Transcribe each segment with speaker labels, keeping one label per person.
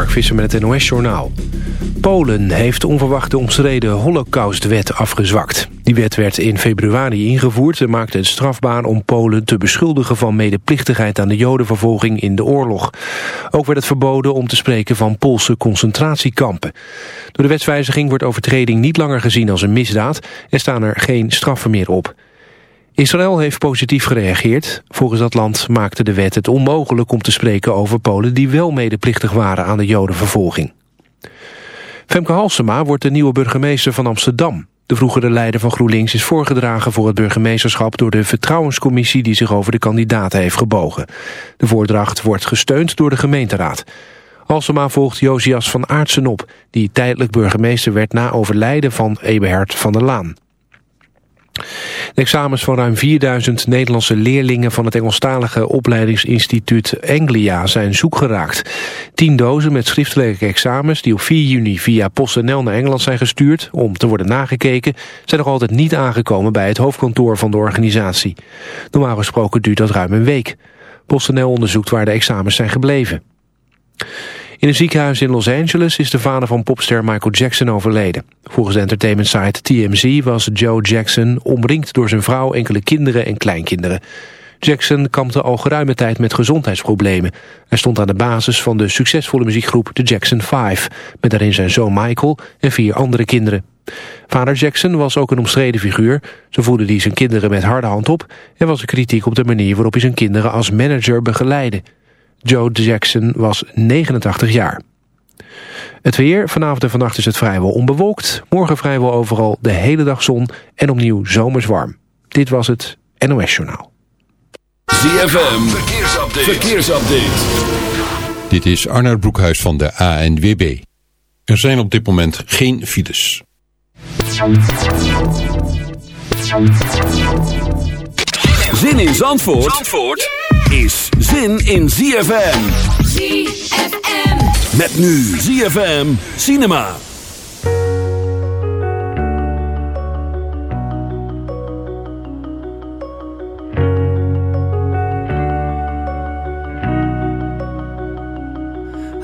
Speaker 1: Mark Visser met het NOS-journaal. Polen heeft onverwacht de omstreden Holocaustwet afgezwakt. Die wet werd in februari ingevoerd en maakte het strafbaar om Polen te beschuldigen van medeplichtigheid aan de jodenvervolging in de oorlog. Ook werd het verboden om te spreken van Poolse concentratiekampen. Door de wetswijziging wordt overtreding niet langer gezien als een misdaad en staan er geen straffen meer op. Israël heeft positief gereageerd. Volgens dat land maakte de wet het onmogelijk om te spreken over Polen... die wel medeplichtig waren aan de jodenvervolging. Femke Halsema wordt de nieuwe burgemeester van Amsterdam. De vroegere leider van GroenLinks is voorgedragen voor het burgemeesterschap... door de vertrouwenscommissie die zich over de kandidaten heeft gebogen. De voordracht wordt gesteund door de gemeenteraad. Halsema volgt Josias van Aartsen op... die tijdelijk burgemeester werd na overlijden van Eberhard van der Laan. De examens van ruim 4000 Nederlandse leerlingen van het Engelstalige opleidingsinstituut Anglia zijn zoek geraakt. Tien dozen met schriftelijke examens die op 4 juni via PostNL naar Engeland zijn gestuurd om te worden nagekeken, zijn nog altijd niet aangekomen bij het hoofdkantoor van de organisatie. Normaal gesproken duurt dat ruim een week. PostNL onderzoekt waar de examens zijn gebleven. In een ziekenhuis in Los Angeles is de vader van popster Michael Jackson overleden. Volgens de entertainment site TMZ was Joe Jackson omringd door zijn vrouw, enkele kinderen en kleinkinderen. Jackson kampte al geruime tijd met gezondheidsproblemen. Hij stond aan de basis van de succesvolle muziekgroep The Jackson 5... met daarin zijn zoon Michael en vier andere kinderen. Vader Jackson was ook een omstreden figuur. Zo voerde hij zijn kinderen met harde hand op... en was er kritiek op de manier waarop hij zijn kinderen als manager begeleidde. Joe Jackson was 89 jaar. Het weer, vanavond en vannacht is het vrijwel onbewolkt. Morgen vrijwel overal de hele dag zon en opnieuw zomers warm. Dit was het NOS Journaal.
Speaker 2: ZFM, verkeersupdate. verkeersupdate.
Speaker 3: Dit is Arnoud Broekhuis van de ANWB. Er zijn op dit moment geen files.
Speaker 2: Zin in Zandvoort? Zandvoort? is zin in ZFM.
Speaker 4: ZFM.
Speaker 2: Met nu ZFM Cinema.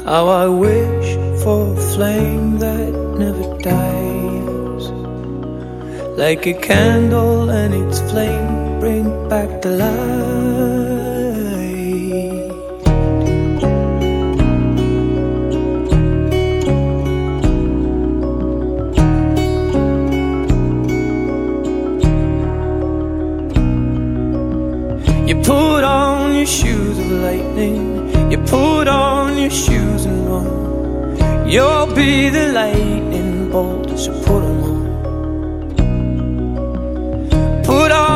Speaker 5: How I wish for a flame that never dies. Like a candle and its flame bring back the light. You put on your shoes of lightning. You put on your shoes and run. You'll be the lightning bolt, so put them on. Put on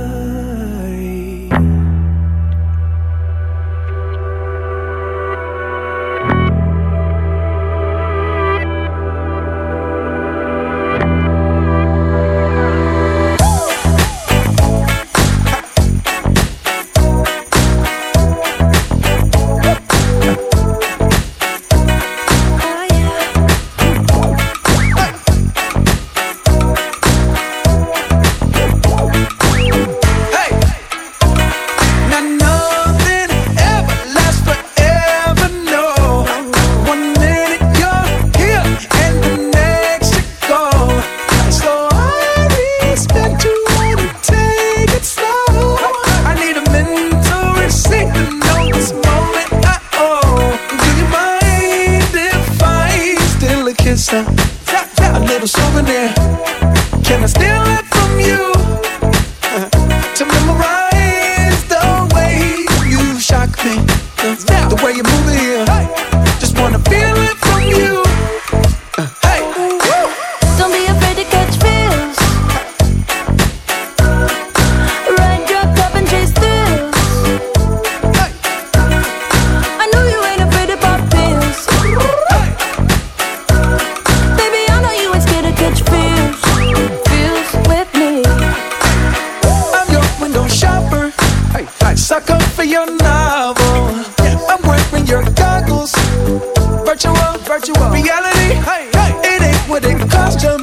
Speaker 5: cha-cha.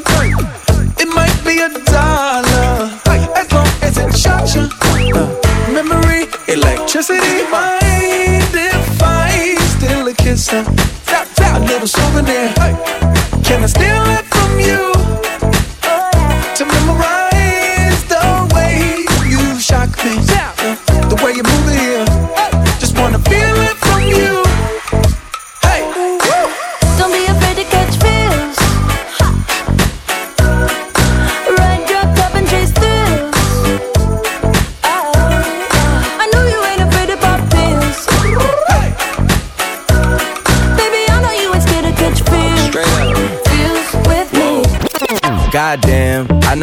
Speaker 5: It might be a dollar, as long as it cha-cha. Memory, electricity, my device, still a kisser.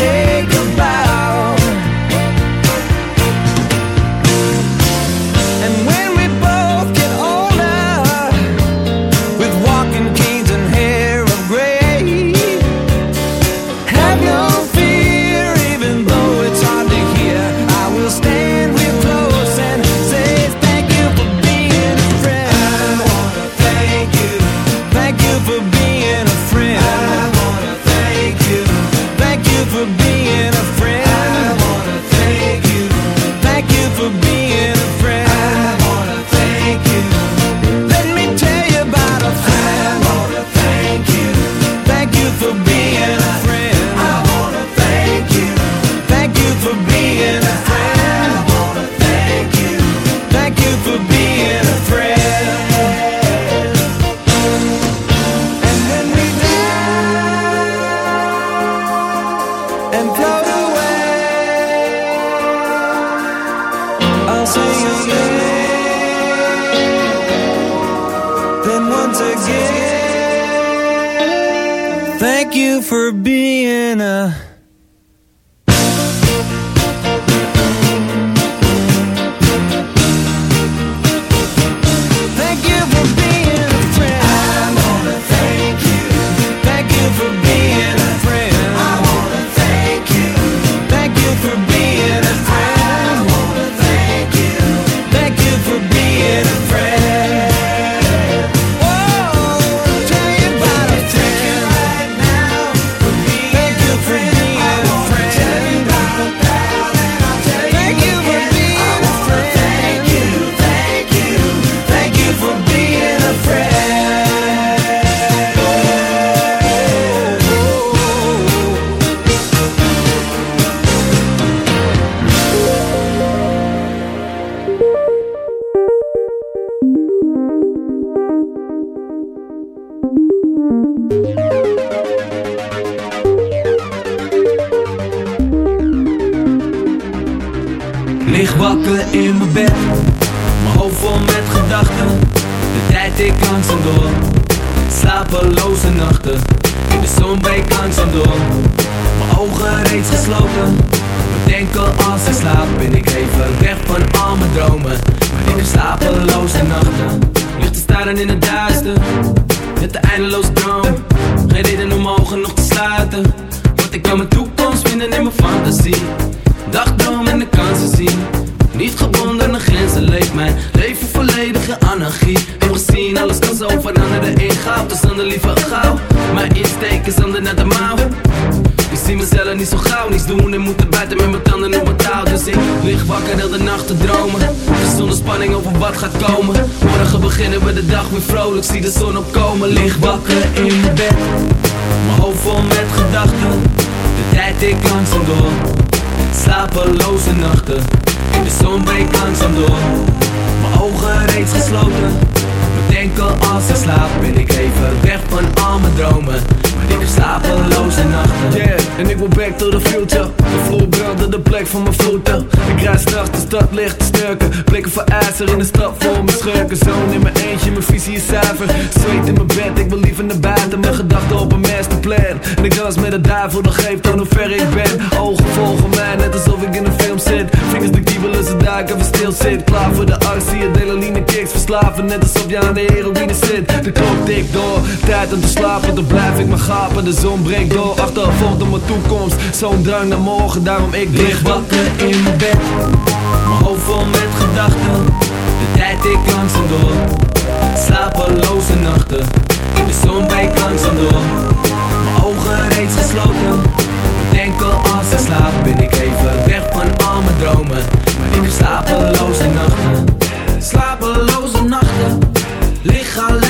Speaker 6: day.
Speaker 7: Zweet in mijn bed, ik wil liever naar buiten. Mijn gedachten op een masterplan. En ik dans met de duivel, dat geeft aan hoe ver ik ben. Ogen volgen mij, net alsof ik in een film zit. Vingers de kiebelen, ze duiken, even stil zit. Klaar voor de actie, adrenaline kicks. Verslaven, net alsof je aan de heroïne zit. De klok tikt door, tijd om te slapen. Dan blijf ik maar gapen, de zon breekt door. Achtervolgd op mijn toekomst, zo'n drang naar morgen. Daarom ik lig wakker in mijn bed. Mijn hoofd vol met gedachten. De tijd ik langzaam door. Slapeloze nachten, de zon breekt langzaam door. Mijn ogen reeds gesloten. Denk al als ik slaap, ben ik even weg van al mijn dromen. Maar ik heb slapeloze nachten, slapeloze nachten. Lig alleen.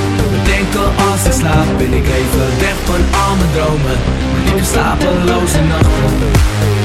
Speaker 7: Bedenken als ik slaap, ben ik even weg van al mijn dromen. Heb slapeloze nachten.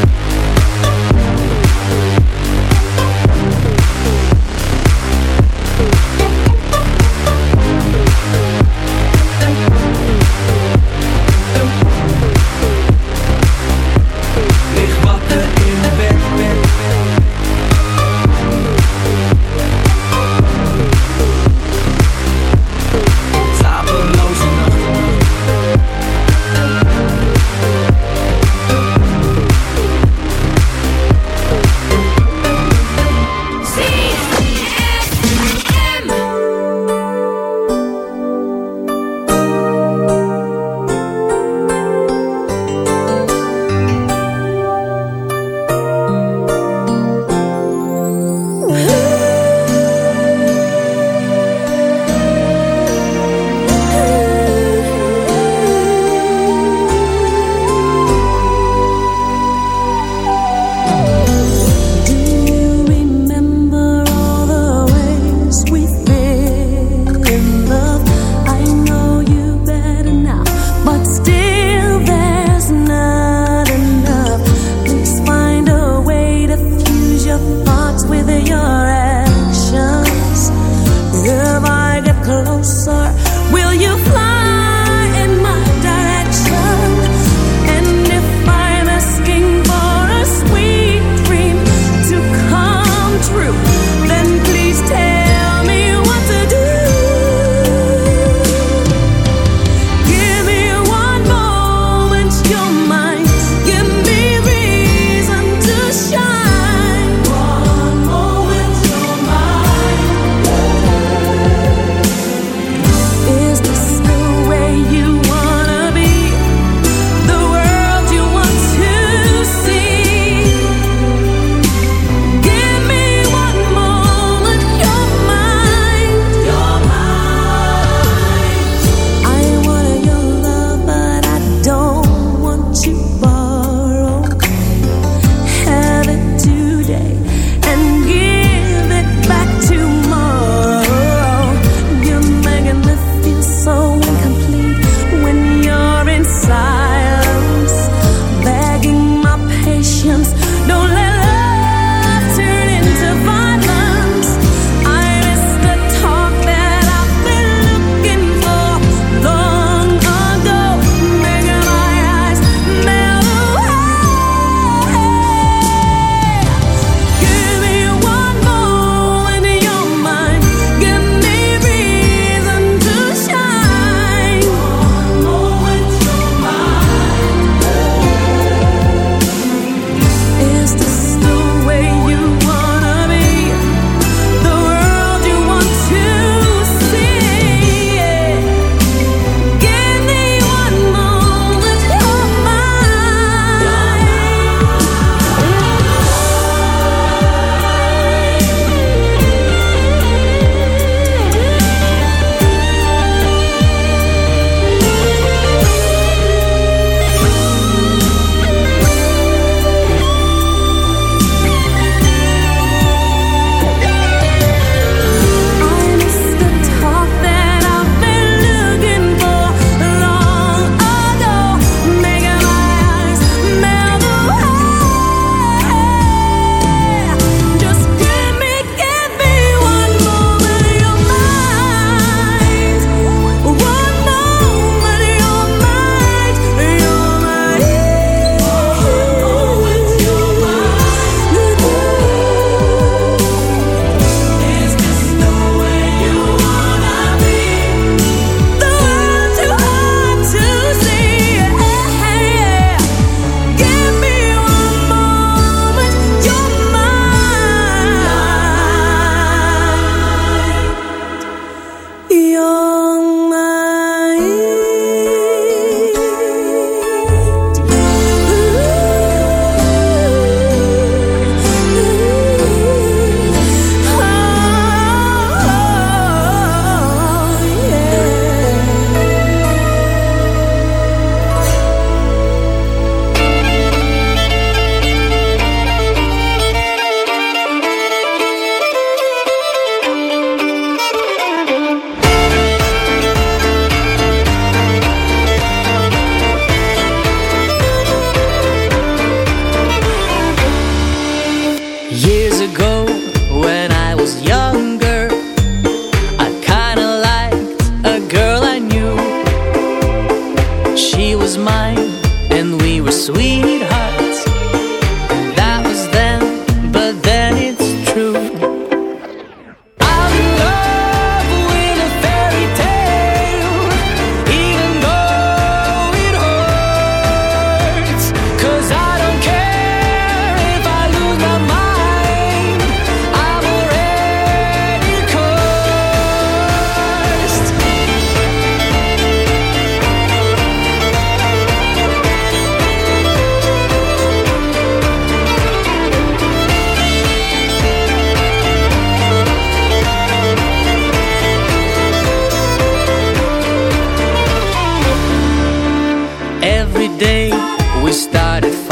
Speaker 8: started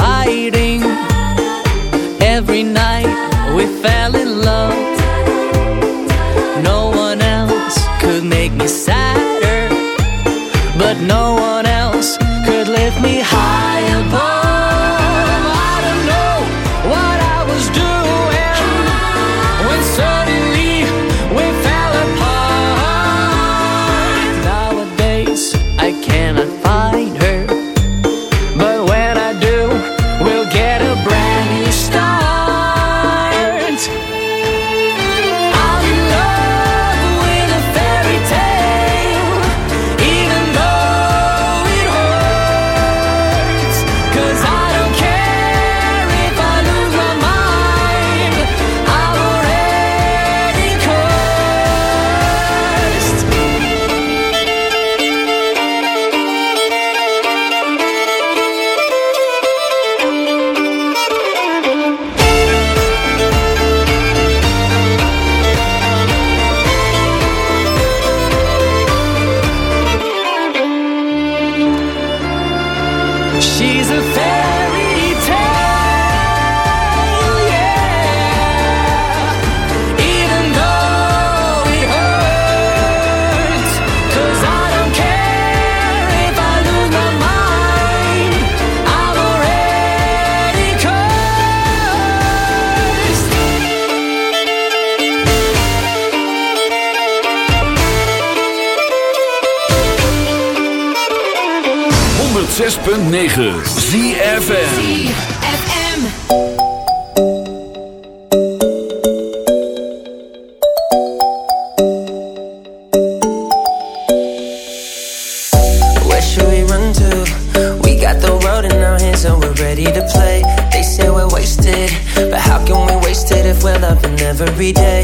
Speaker 8: every day.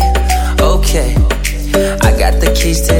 Speaker 8: Okay, I got the keys to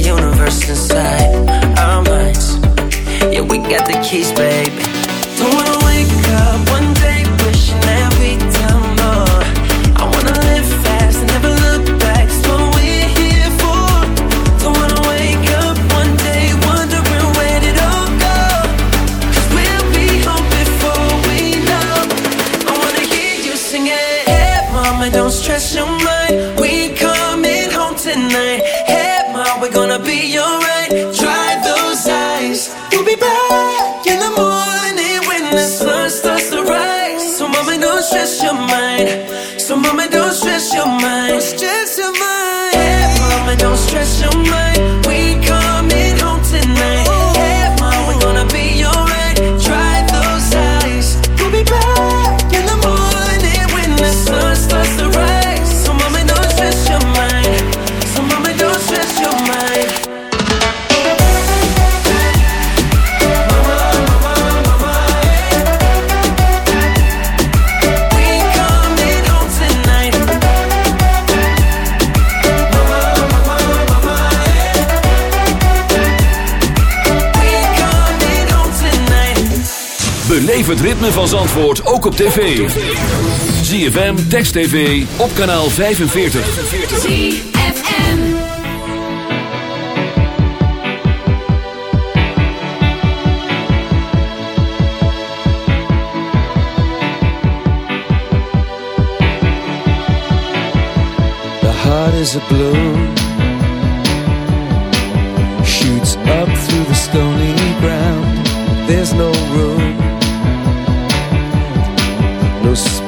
Speaker 8: Don't stress your mind. We coming home tonight. Head mom, we're gonna be alright.
Speaker 9: ritme van Zandvoort ook op tv. ZFM, Text TV, op kanaal 45.
Speaker 4: ZFM
Speaker 10: The heart is a blue Shoots up through the stony ground There's no room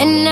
Speaker 11: And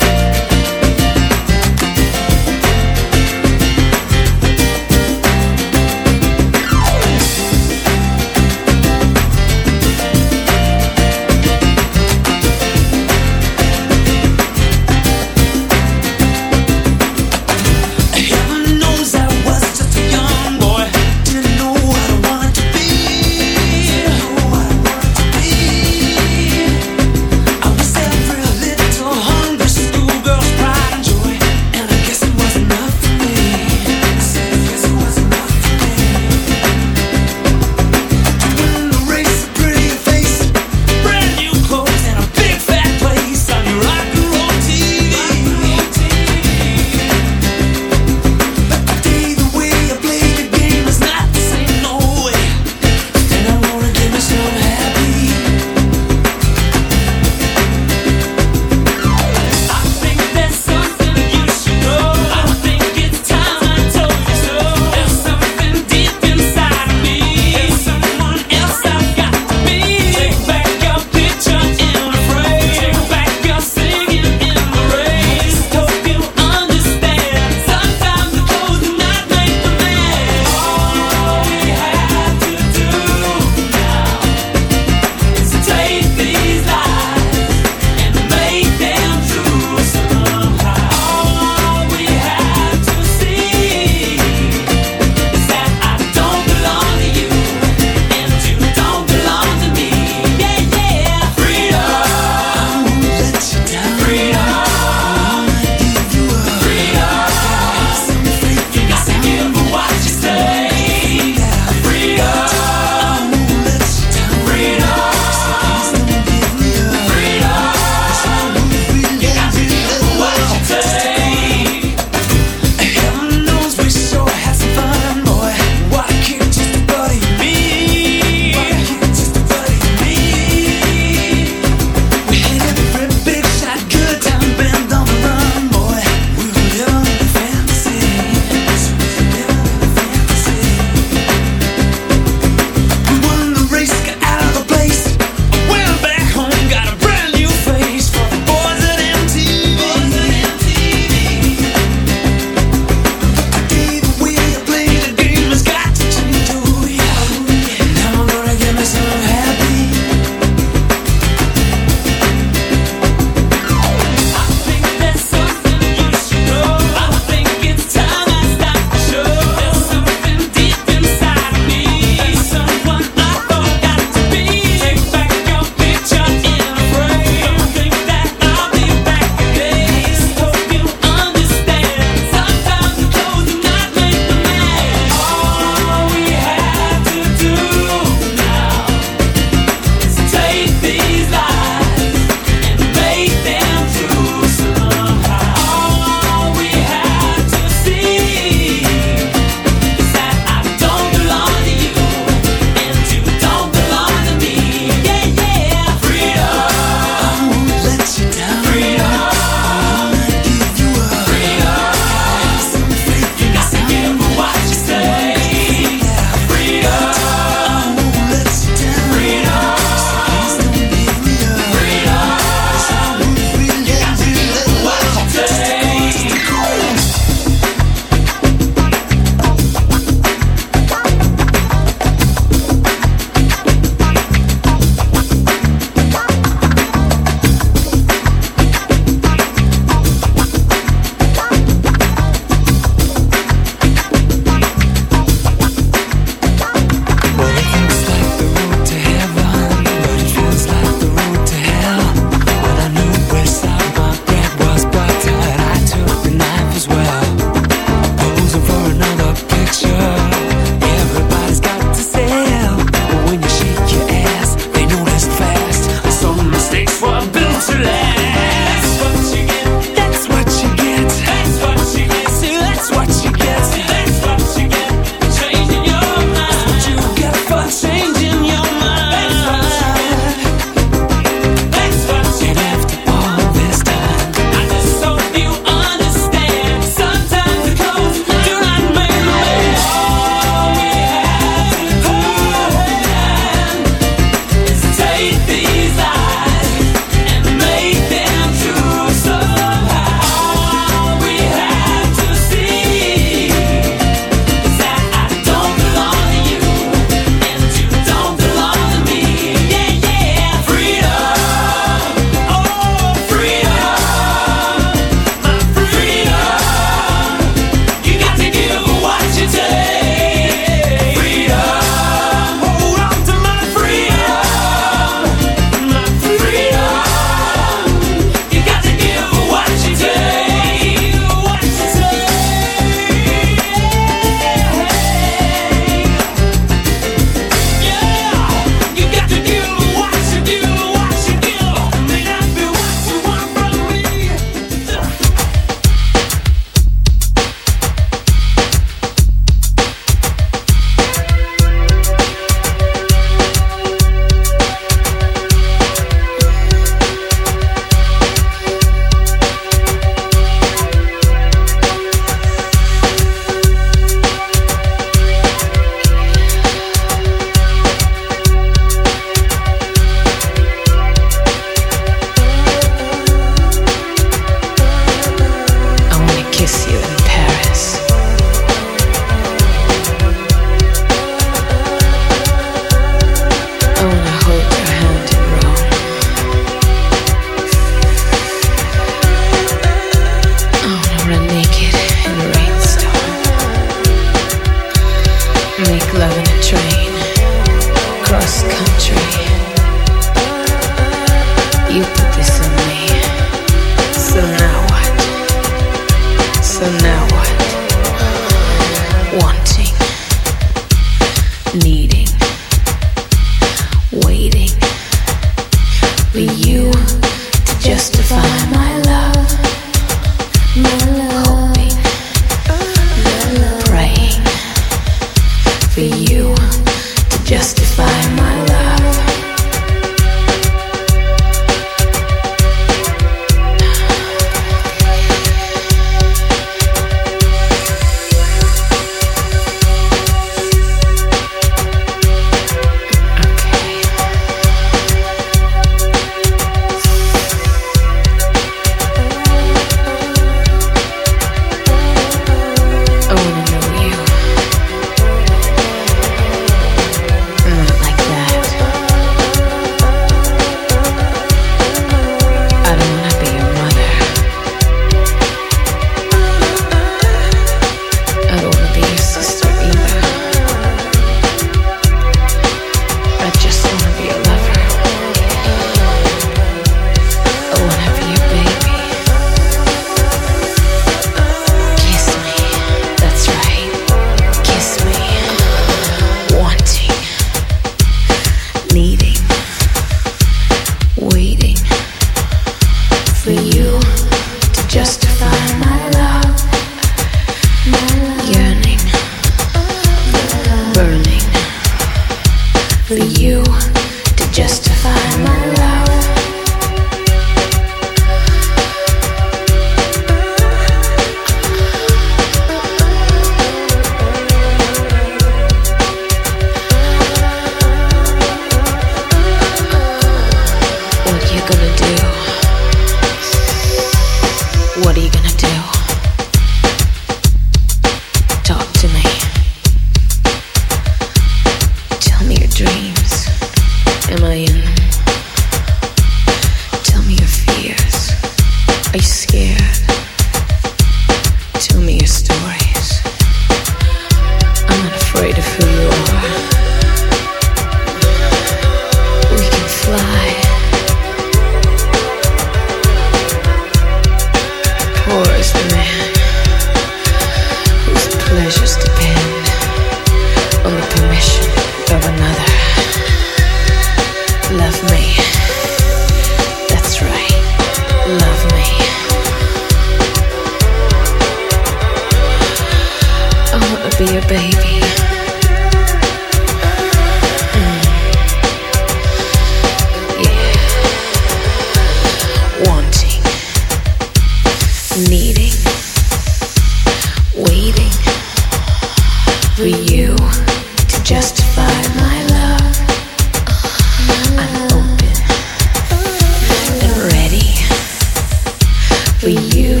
Speaker 11: you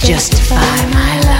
Speaker 11: justify my
Speaker 2: love.